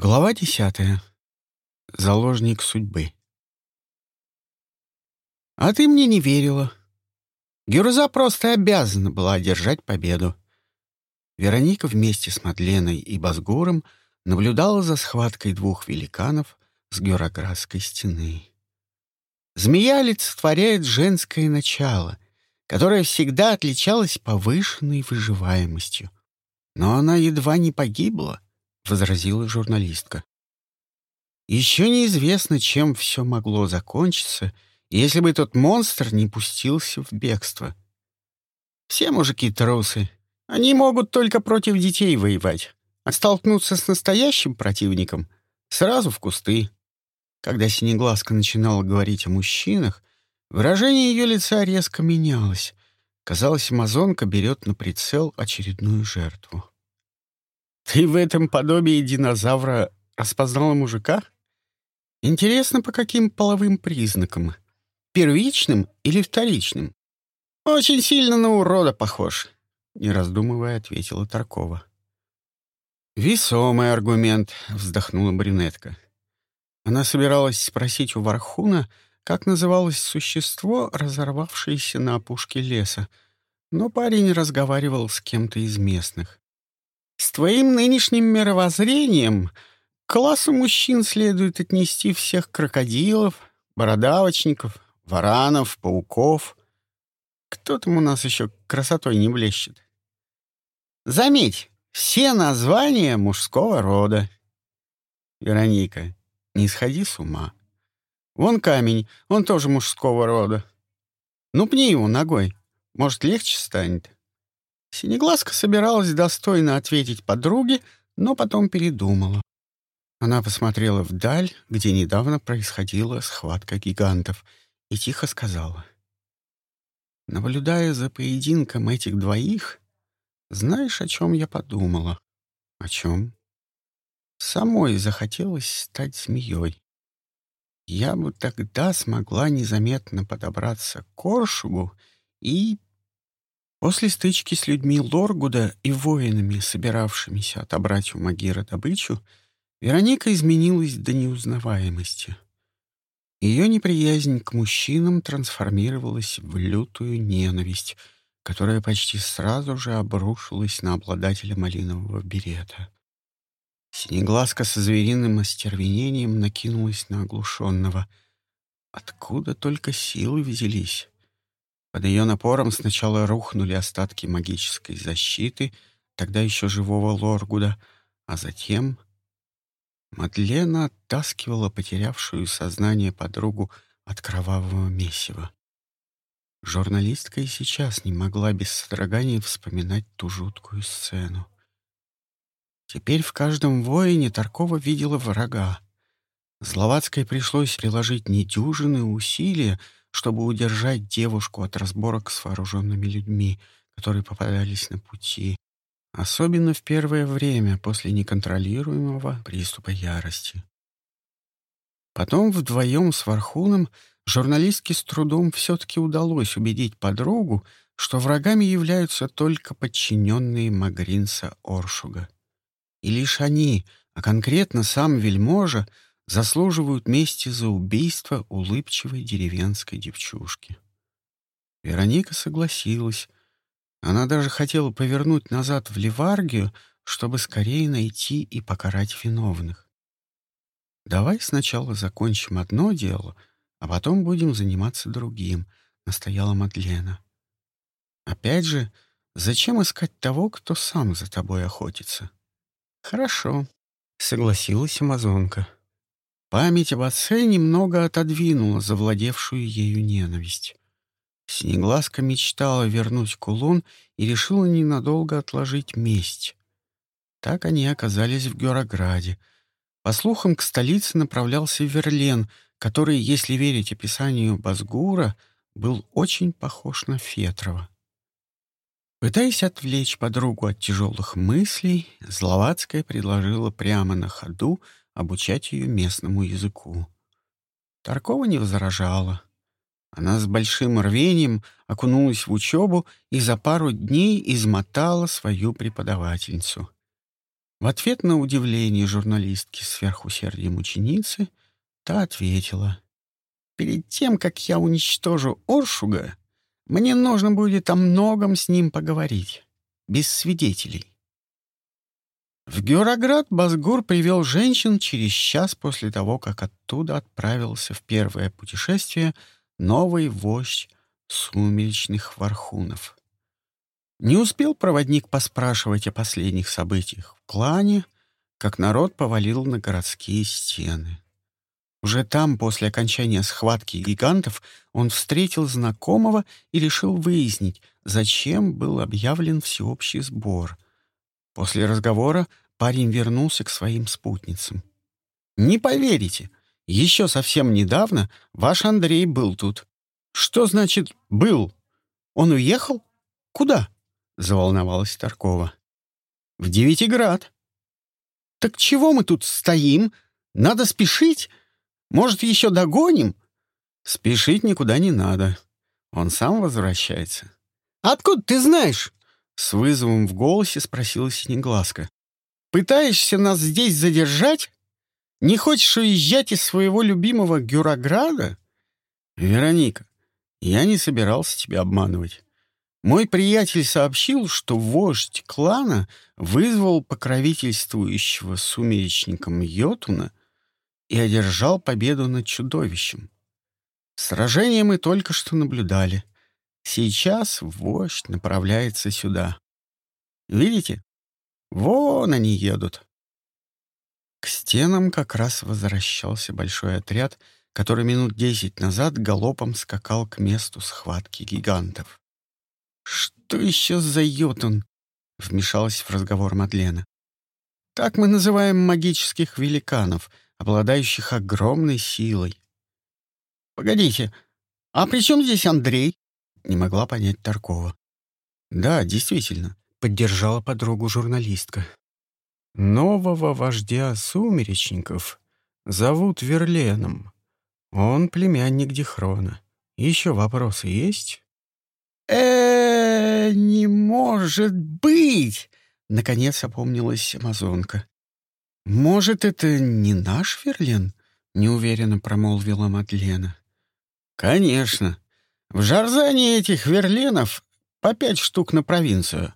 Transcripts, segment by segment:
Глава десятая. Заложник судьбы. А ты мне не верила. Гюрза просто обязана была одержать победу. Вероника вместе с Мадленой и Базгуром наблюдала за схваткой двух великанов с Гюроградской стены. Змея олицетворяет женское начало, которое всегда отличалось повышенной выживаемостью. Но она едва не погибла —— возразила журналистка. Еще неизвестно, чем все могло закончиться, если бы тот монстр не пустился в бегство. Все мужики трусы. Они могут только против детей воевать, а столкнуться с настоящим противником сразу в кусты. Когда Синеглазка начинала говорить о мужчинах, выражение ее лица резко менялось. Казалось, амазонка берет на прицел очередную жертву. Ты в этом подобии динозавра распознала мужика? Интересно, по каким половым признакам? Первичным или вторичным? Очень сильно на урода похож, не раздумывая, ответила Таркова. Весомый аргумент, вздохнула брюнетка. Она собиралась спросить у Вархуна, как называлось существо, разорвавшееся на опушке леса, но парень разговаривал с кем-то из местных. С твоим нынешним мировоззрением к классу мужчин следует отнести всех крокодилов, бородавочников, варанов, пауков. Кто там у нас еще красотой не блещет? Заметь, все названия мужского рода. Вероника, не сходи с ума. Вон камень, он тоже мужского рода. Ну, пни его ногой, может, легче станет. Синеглазка собиралась достойно ответить подруге, но потом передумала. Она посмотрела вдаль, где недавно происходила схватка гигантов, и тихо сказала. «Наблюдая за поединком этих двоих, знаешь, о чем я подумала?» «О чем?» «Самой захотелось стать змеей. Я бы тогда смогла незаметно подобраться к Коршугу и После стычки с людьми Лоргуда и воинами, собиравшимися отобрать у Магира добычу, Вероника изменилась до неузнаваемости. Ее неприязнь к мужчинам трансформировалась в лютую ненависть, которая почти сразу же обрушилась на обладателя малинового берета. Синеглазка со звериным остервенением накинулась на оглушенного. Откуда только силы взялись? Под ее напором сначала рухнули остатки магической защиты, тогда еще живого Лоргуда, а затем... Мадлена оттаскивала потерявшую сознание подругу от кровавого месива. Журналистка и сейчас не могла без содрогания вспоминать ту жуткую сцену. Теперь в каждом воине Таркова видела врага. Зловацкой пришлось приложить недюжинные усилия, чтобы удержать девушку от разборок с вооруженными людьми, которые попадались на пути, особенно в первое время после неконтролируемого приступа ярости. Потом вдвоем с Вархуном журналистке с трудом все-таки удалось убедить подругу, что врагами являются только подчиненные Магринса Оршуга. И лишь они, а конкретно сам вельможа, заслуживают мести за убийство улыбчивой деревенской девчушки. Вероника согласилась. Она даже хотела повернуть назад в Ливаргию, чтобы скорее найти и покарать виновных. «Давай сначала закончим одно дело, а потом будем заниматься другим», — настояла Мадлена. «Опять же, зачем искать того, кто сам за тобой охотится?» «Хорошо», — согласилась амазонка. Память об отце немного отодвинула завладевшую ею ненависть. Снеглазка мечтала вернуть кулон и решила ненадолго отложить месть. Так они оказались в Герограде. По слухам, к столице направлялся Верлен, который, если верить описанию Базгура, был очень похож на Фетрова. Пытаясь отвлечь подругу от тяжелых мыслей, Зловацкая предложила прямо на ходу обучать ее местному языку. Таркова не возражала. Она с большим рвением окунулась в учебу и за пару дней измотала свою преподавательницу. В ответ на удивление журналистки сверхусердием ученицы, та ответила. «Перед тем, как я уничтожу Оршуга, мне нужно будет о многом с ним поговорить, без свидетелей». В Гюроград Базгур привел женщин через час после того, как оттуда отправился в первое путешествие новый вождь сумеречных вархунов. Не успел проводник поспрашивать о последних событиях в клане, как народ повалил на городские стены. Уже там, после окончания схватки гигантов, он встретил знакомого и решил выяснить, зачем был объявлен всеобщий сбор — После разговора парень вернулся к своим спутницам. «Не поверите, еще совсем недавно ваш Андрей был тут». «Что значит «был»? Он уехал? Куда?» — заволновалась Таркова. «В Девятиград». «Так чего мы тут стоим? Надо спешить? Может, еще догоним?» «Спешить никуда не надо. Он сам возвращается». «Откуда ты знаешь?» С вызовом в голосе спросила Синеглазка. «Пытаешься нас здесь задержать? Не хочешь уезжать из своего любимого Гюрограда?» «Вероника, я не собирался тебя обманывать. Мой приятель сообщил, что вождь клана вызвал покровительствующего сумеречником Йотуна и одержал победу над чудовищем. Сражение мы только что наблюдали. Сейчас вождь направляется сюда. Видите? Вон они едут. К стенам как раз возвращался большой отряд, который минут десять назад галопом скакал к месту схватки гигантов. «Что еще за йотун?» — вмешалась в разговор Мадлена. «Так мы называем магических великанов, обладающих огромной силой». «Погодите, а при чем здесь Андрей?» Не могла понять Таркова. «Да, действительно», — поддержала подругу журналистка. «Нового вождя сумеречников зовут Верленом. Он племянник Дихрона. Еще вопросы есть?» э не может быть!» — наконец опомнилась амазонка. «Может, это не наш Верлен?» — неуверенно промолвила Мадлена. «Конечно. В Жарзане этих верлинов по пять штук на провинцию.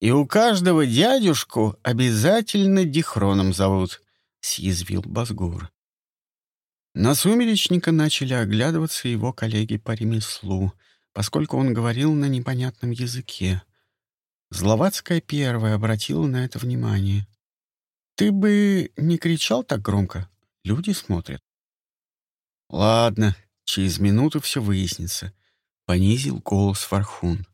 И у каждого дядюшку обязательно Дихроном зовут, — съязвил Базгур. На сумеречника начали оглядываться его коллеги по ремеслу, поскольку он говорил на непонятном языке. Зловацкая первая обратила на это внимание. «Ты бы не кричал так громко? Люди смотрят». «Ладно, через минуту все выяснится», — понизил голос Фархун.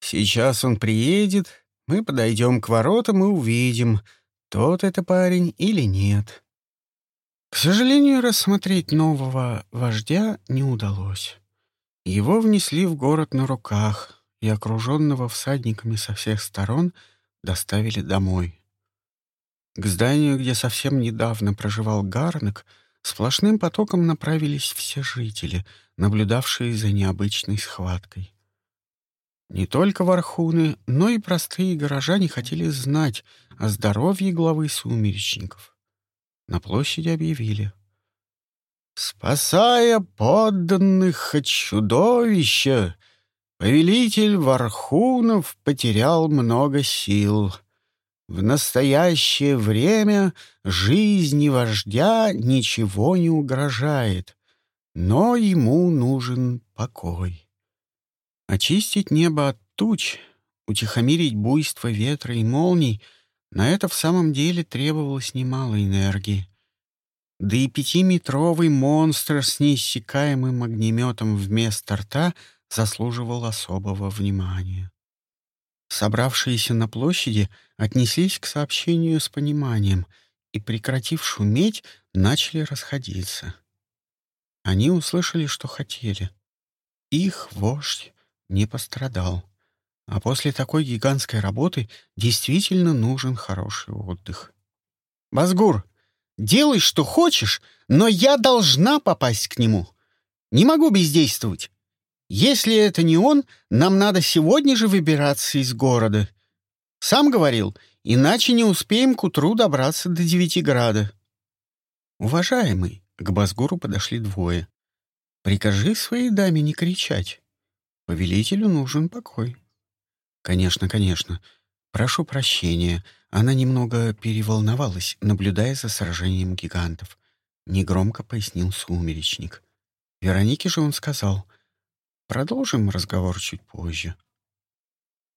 «Сейчас он приедет, мы подойдем к воротам и увидим, тот это парень или нет». К сожалению, рассмотреть нового вождя не удалось. Его внесли в город на руках и, окруженного всадниками со всех сторон, доставили домой. К зданию, где совсем недавно проживал Гарнек, сплошным потоком направились все жители, наблюдавшие за необычной схваткой. Не только вархуны, но и простые горожане хотели знать о здоровье главы сумеречников. На площади объявили. «Спасая подданных от чудовища, повелитель вархунов потерял много сил». В настоящее время жизни вождя ничего не угрожает, но ему нужен покой. Очистить небо от туч, утихомирить буйство ветра и молний — на это в самом деле требовалось немало энергии. Да и пятиметровый монстр с неиссякаемым огнеметом вместо рта заслуживал особого внимания. Собравшиеся на площади отнеслись к сообщению с пониманием и, прекратив шуметь, начали расходиться. Они услышали, что хотели. Их вождь не пострадал. А после такой гигантской работы действительно нужен хороший отдых. «Базгур, делай, что хочешь, но я должна попасть к нему. Не могу бездействовать. Если это не он, нам надо сегодня же выбираться из города. Сам говорил, иначе не успеем к утру добраться до Девятиграда». «Уважаемый», — к Базгуру подошли двое, — «прикажи своей даме не кричать. Повелителю нужен покой». «Конечно, конечно. Прошу прощения». Она немного переволновалась, наблюдая за сражением гигантов. Негромко пояснил сумеречник. Веронике же он сказал, «Продолжим разговор чуть позже».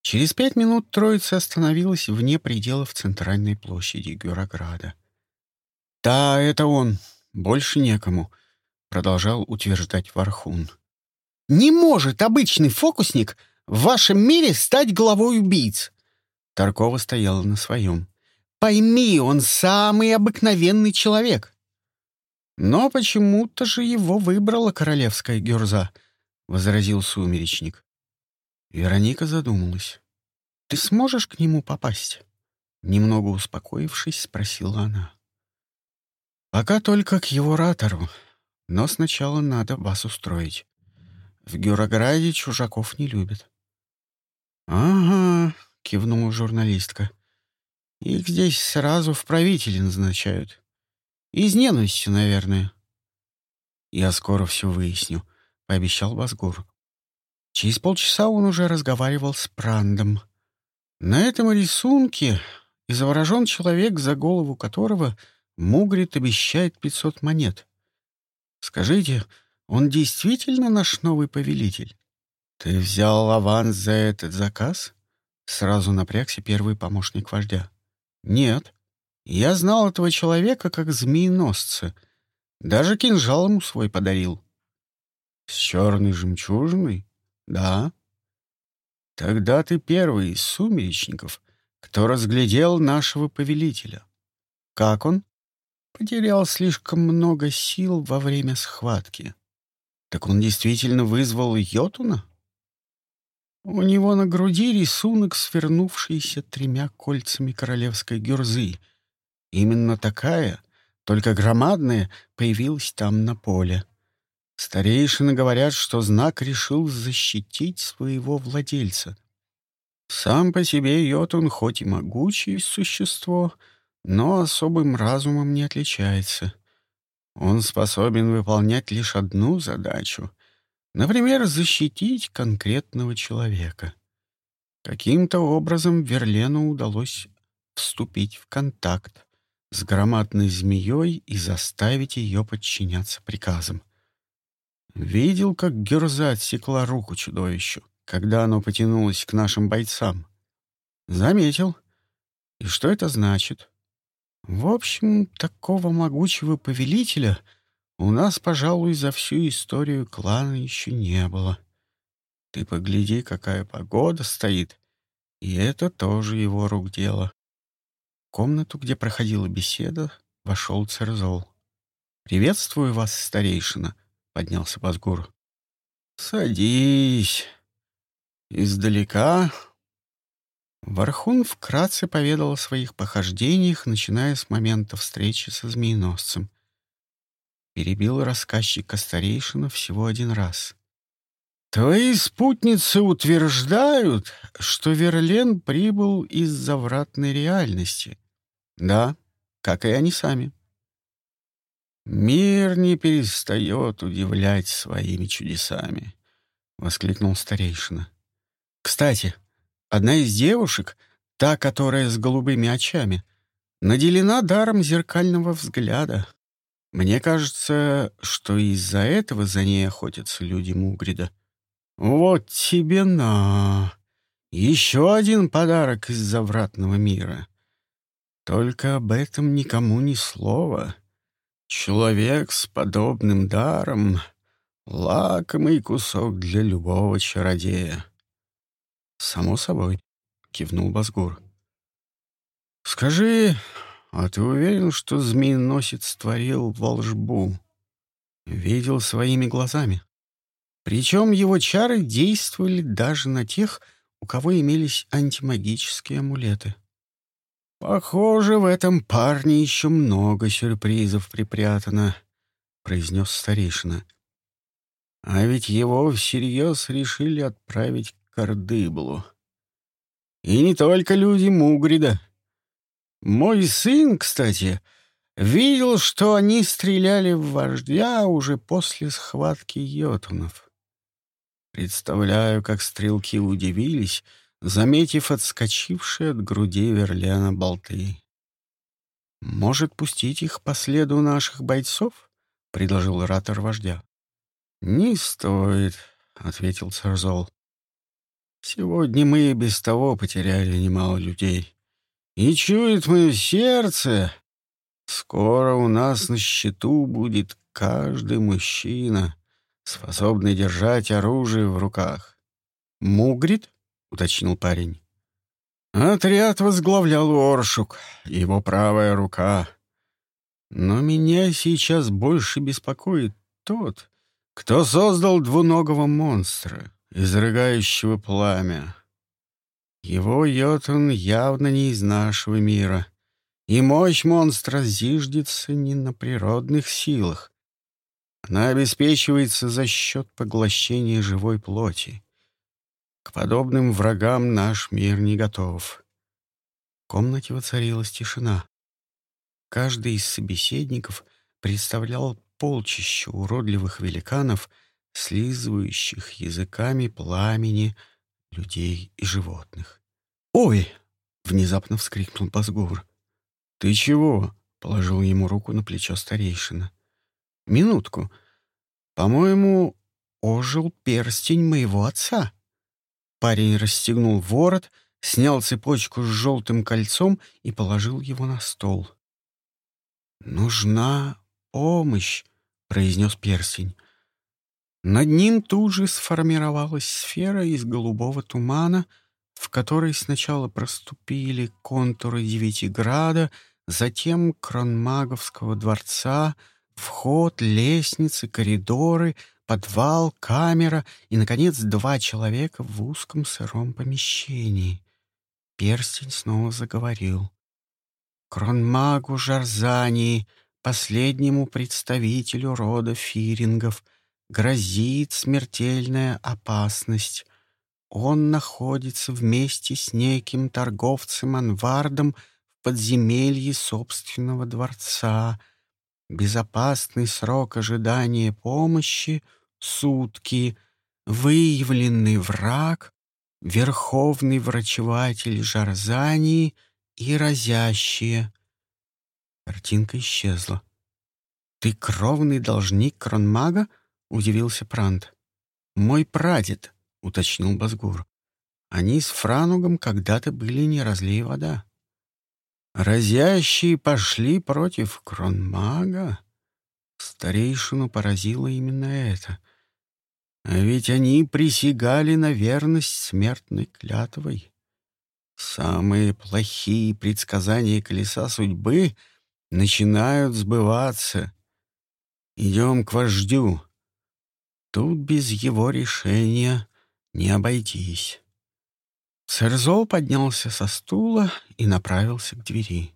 Через пять минут троица остановилась вне пределов центральной площади Гюрограда. «Да, это он. Больше некому», — продолжал утверждать Вархун. «Не может обычный фокусник в вашем мире стать главой убийц!» Таркова стояла на своем. «Пойми, он самый обыкновенный человек!» «Но почему-то же его выбрала королевская гюрза», — возразил сумеречник. Вероника задумалась. «Ты сможешь к нему попасть?» Немного успокоившись, спросила она. «Пока только к его ратору, но сначала надо вас устроить. В Гюрограде чужаков не любят». «Ага», — кивнула журналистка. «Их здесь сразу в правители назначают. Из ненависти, наверное». «Я скоро все выясню», — пообещал Басгур. Через полчаса он уже разговаривал с Прандом. На этом рисунке изображен человек, за голову которого Мугрит обещает пятьсот монет. Скажите, он действительно наш новый повелитель? Ты взял аванс за этот заказ? Сразу напрягся первый помощник вождя. Нет. Я знал этого человека как змееносца. Даже кинжал ему свой подарил. С черной жемчужиной? Да. Тогда ты первый из сумеречников, кто разглядел нашего повелителя. Как он? Потерял слишком много сил во время схватки. Так он действительно вызвал Йотуна? У него на груди рисунок, свернувшийся тремя кольцами королевской гюрзы. Именно такая, только громадная, появилась там на поле. Старейшины говорят, что знак решил защитить своего владельца. Сам по себе Йотун хоть и могучее существо, но особым разумом не отличается. Он способен выполнять лишь одну задачу — например, защитить конкретного человека. Каким-то образом Верлену удалось вступить в контакт с громадной змеей и заставить ее подчиняться приказам. Видел, как Герза отсекла руку чудовищу, когда оно потянулось к нашим бойцам. Заметил. И что это значит? В общем, такого могучего повелителя у нас, пожалуй, за всю историю клана еще не было. Ты погляди, какая погода стоит, и это тоже его рук дело. В комнату, где проходила беседа, вошел Церзол. «Приветствую вас, старейшина», — поднялся Базгур. «Садись. Издалека...» Вархун вкратце поведал о своих похождениях, начиная с момента встречи со змееносцем. Перебил рассказчика старейшина всего один раз. «Твои спутницы утверждают, что Верлен прибыл из завратной реальности. Да, как и они сами. «Мир не перестает удивлять своими чудесами», — воскликнул старейшина. «Кстати, одна из девушек, та, которая с голубыми очами, наделена даром зеркального взгляда. Мне кажется, что из-за этого за ней охотятся люди Мугрида. Вот тебе на! Еще один подарок из завратного мира. Только об этом никому ни слова». Человек с подобным даром — лакомый кусок для любого чародея. «Само собой», — кивнул Базгур. «Скажи, а ты уверен, что змееносец створил волжбу?» Видел своими глазами. Причем его чары действовали даже на тех, у кого имелись антимагические амулеты. «Похоже, в этом парне еще много сюрпризов припрятано», — произнес старейшина. «А ведь его всерьез решили отправить к Ордыблу. И не только люди Мугрида, Мой сын, кстати, видел, что они стреляли в вождя уже после схватки йотунов. Представляю, как стрелки удивились, заметив отскочившие от груди Верлена болты. «Может, пустить их по следу наших бойцов?» — предложил ратор вождя. «Не стоит», — ответил Царзол. «Сегодня мы и без того потеряли немало людей. И чует мое сердце, скоро у нас на счету будет каждый мужчина, способный держать оружие в руках». «Мугрит?» — уточнил парень. Отряд возглавлял Оршук, его правая рука. Но меня сейчас больше беспокоит тот, кто создал двуногого монстра, изрыгающего пламя. Его Йотун явно не из нашего мира, и мощь монстра зиждется не на природных силах. Она обеспечивается за счет поглощения живой плоти. К подобным врагам наш мир не готов. В комнате воцарилась тишина. Каждый из собеседников представлял полчища уродливых великанов, слизывающих языками пламени людей и животных. «Ой!» — внезапно вскрикнул Базгур. «Ты чего?» — положил ему руку на плечо старейшина. «Минутку. По-моему, ожил перстень моего отца». Парень расстегнул ворот, снял цепочку с желтым кольцом и положил его на стол. «Нужна помощь», — произнес перстень. Над ним тут же сформировалась сфера из голубого тумана, в которой сначала проступили контуры Девятиграда, затем Кронмаговского дворца, вход, лестницы, коридоры — подвал, камера и, наконец, два человека в узком сыром помещении. Перстень снова заговорил. Кронмагу Жарзании, последнему представителю рода фирингов, грозит смертельная опасность. Он находится вместе с неким торговцем Анвардом в подземелье собственного дворца — Безопасный срок ожидания помощи — сутки. Выявленный враг — верховный врачеватель Жарзании и разящие. Картинка исчезла. «Ты кровный должник Кронмага?» — удивился Прант. «Мой прадед», — уточнил Базгур. «Они с Франугом когда-то были не разлей вода». Разящие пошли против кронмага. Старейшину поразило именно это. А ведь они присягали на верность смертной клятвой. Самые плохие предсказания колеса судьбы начинают сбываться. Идем к вождю. Тут без его решения не обойтись. Сэрзол поднялся со стула и направился к двери.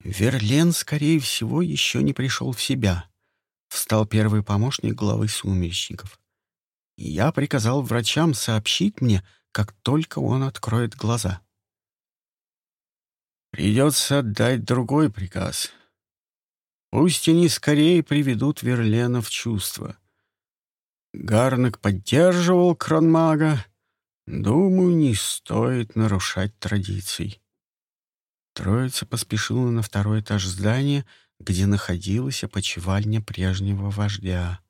Верлен, скорее всего, еще не пришел в себя. Встал первый помощник главы сумеречников. Я приказал врачам сообщить мне, как только он откроет глаза. Придется отдать другой приказ. Пусть они скорее приведут Верлена в чувство. Гарнак поддерживал кронмага, Думаю, не стоит нарушать традиций. Троица поспешила на второй этаж здания, где находилась опочивальня прежнего вождя.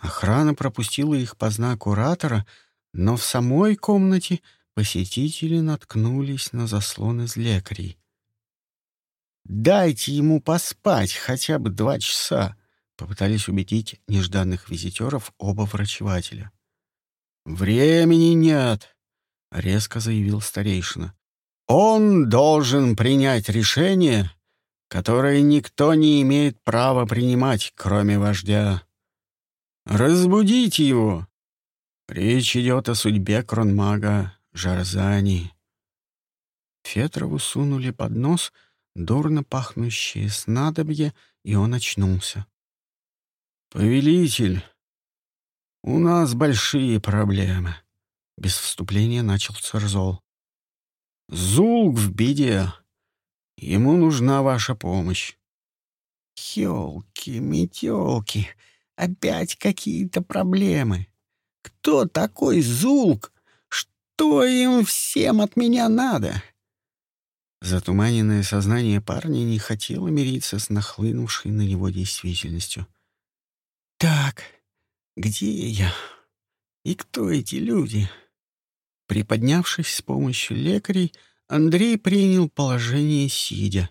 Охрана пропустила их по знаку ратора, но в самой комнате посетители наткнулись на заслон из лекарей. «Дайте ему поспать хотя бы два часа», — попытались убедить нежданных визитеров оба врачевателя. «Времени нет», — резко заявил старейшина. «Он должен принять решение, которое никто не имеет права принимать, кроме вождя. Разбудите его. Речь идет о судьбе кронмага Жарзани». Фетрову сунули под нос дурно пахнущее снадобье, и он очнулся. «Повелитель!» «У нас большие проблемы», — без вступления начал Церзол. «Зулк в беде. Ему нужна ваша помощь. Ёлки, метёлки, опять какие-то проблемы. Кто такой Зулк? Что им всем от меня надо? Затуманенное сознание парня не хотело мириться с нахлынувшей на него действительностью. «Так, где я? И кто эти люди?» Приподнявшись с помощью лекарей, Андрей принял положение сидя.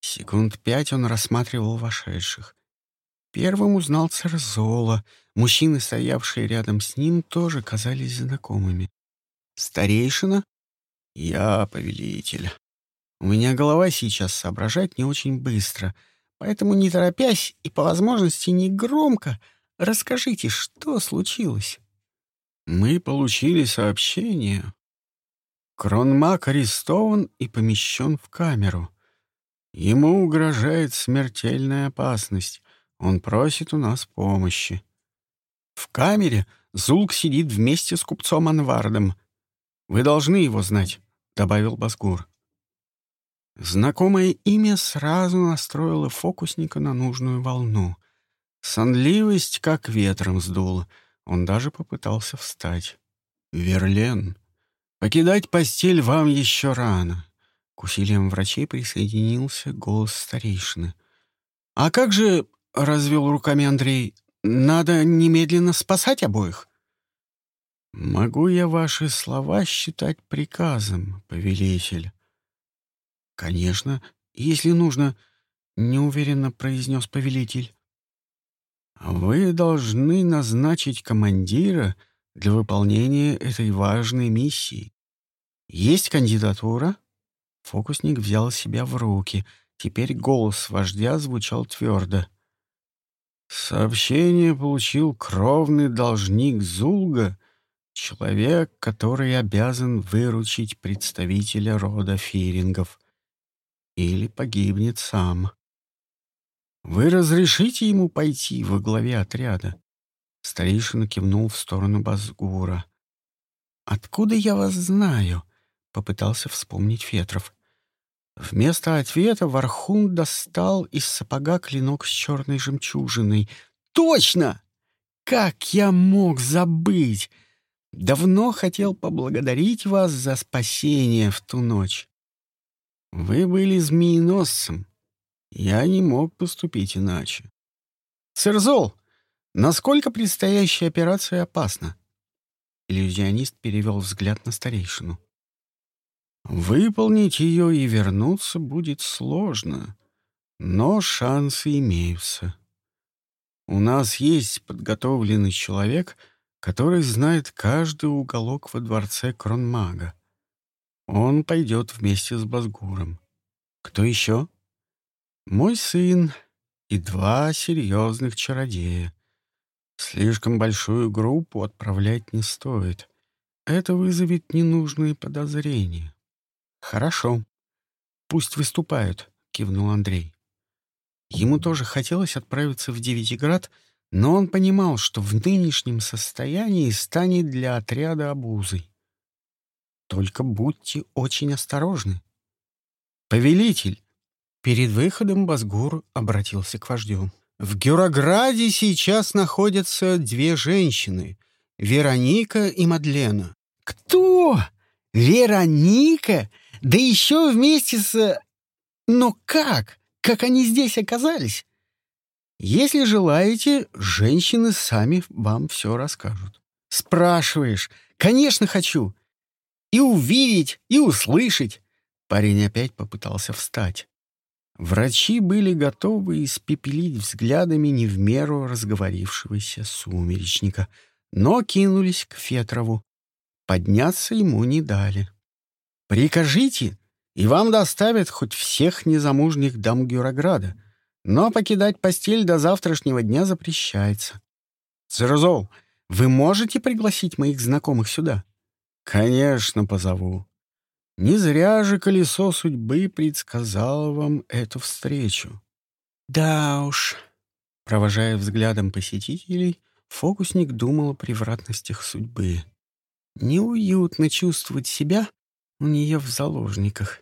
Секунд пять он рассматривал вошедших. Первым узнал Церзола. Мужчины, стоявшие рядом с ним, тоже казались знакомыми. «Старейшина?» «Я повелитель. У меня голова сейчас соображает не очень быстро, поэтому, не торопясь и по возможности не громко, расскажите, что случилось». «Мы получили сообщение Кронмак арестован и помещен в камеру. Ему угрожает смертельная опасность. Он просит у нас помощи. В камере Зулк сидит вместе с купцом Анвардом. Вы должны его знать, — добавил Басгур. Знакомое имя сразу настроило фокусника на нужную волну. Сонливость как ветром сдула. Он даже попытался встать. «Верлен», Покидать постель вам еще рано. К усилиям врачей присоединился голос старейшины. А как же, — развел руками Андрей, — надо немедленно спасать обоих? Могу я ваши слова считать приказом, повелитель? Конечно, если нужно, — неуверенно произнес повелитель. Вы должны назначить командира — для выполнения этой важной миссии. Есть кандидатура?» Фокусник взял себя в руки. Теперь голос вождя звучал твердо. «Сообщение получил кровный должник Зулга, человек, который обязан выручить представителя рода фирингов. Или погибнет сам. Вы разрешите ему пойти во главе отряда?» Старейшина кивнул в сторону Базгура. «Откуда я вас знаю?» — попытался вспомнить Фетров. Вместо ответа Вархун достал из сапога клинок с черной жемчужиной. «Точно! Как я мог забыть? Давно хотел поблагодарить вас за спасение в ту ночь. Вы были змееносцем. Я не мог поступить иначе. Церзол, Насколько предстоящая операция опасна? Иллюзионист перевел взгляд на старейшину. Выполнить ее и вернуться будет сложно, но шансы имеются. У нас есть подготовленный человек, который знает каждый уголок во дворце Кронмага. Он пойдет вместе с Базгуром. Кто еще? Мой сын и два серьезных чародея. Слишком большую группу отправлять не стоит. Это вызовет ненужные подозрения. Хорошо. Пусть выступают, кивнул Андрей. Ему тоже хотелось отправиться в Девятиград, но он понимал, что в нынешнем состоянии станет для отряда обузой. Только будьте очень осторожны. Повелитель! Перед выходом Базгур обратился к вождю. В Гюрограде сейчас находятся две женщины — Вероника и Мадлена. «Кто? Вероника? Да еще вместе с... Но как? Как они здесь оказались?» «Если желаете, женщины сами вам все расскажут». «Спрашиваешь? Конечно, хочу. И увидеть, и услышать». Парень опять попытался встать. Врачи были готовы испепелить взглядами не в меру разговорившегося сумеречника, но кинулись к Фетрову. Подняться ему не дали. «Прикажите, и вам доставят хоть всех незамужних дам Гюрограда, но покидать постель до завтрашнего дня запрещается. Церзол, вы можете пригласить моих знакомых сюда?» «Конечно, позову. Не зря же колесо судьбы предсказало вам эту встречу. Да уж. Провожая взглядом посетителей, фокусник думал о превратностях судьбы. Неуютно чувствовать себя у нее в заложниках.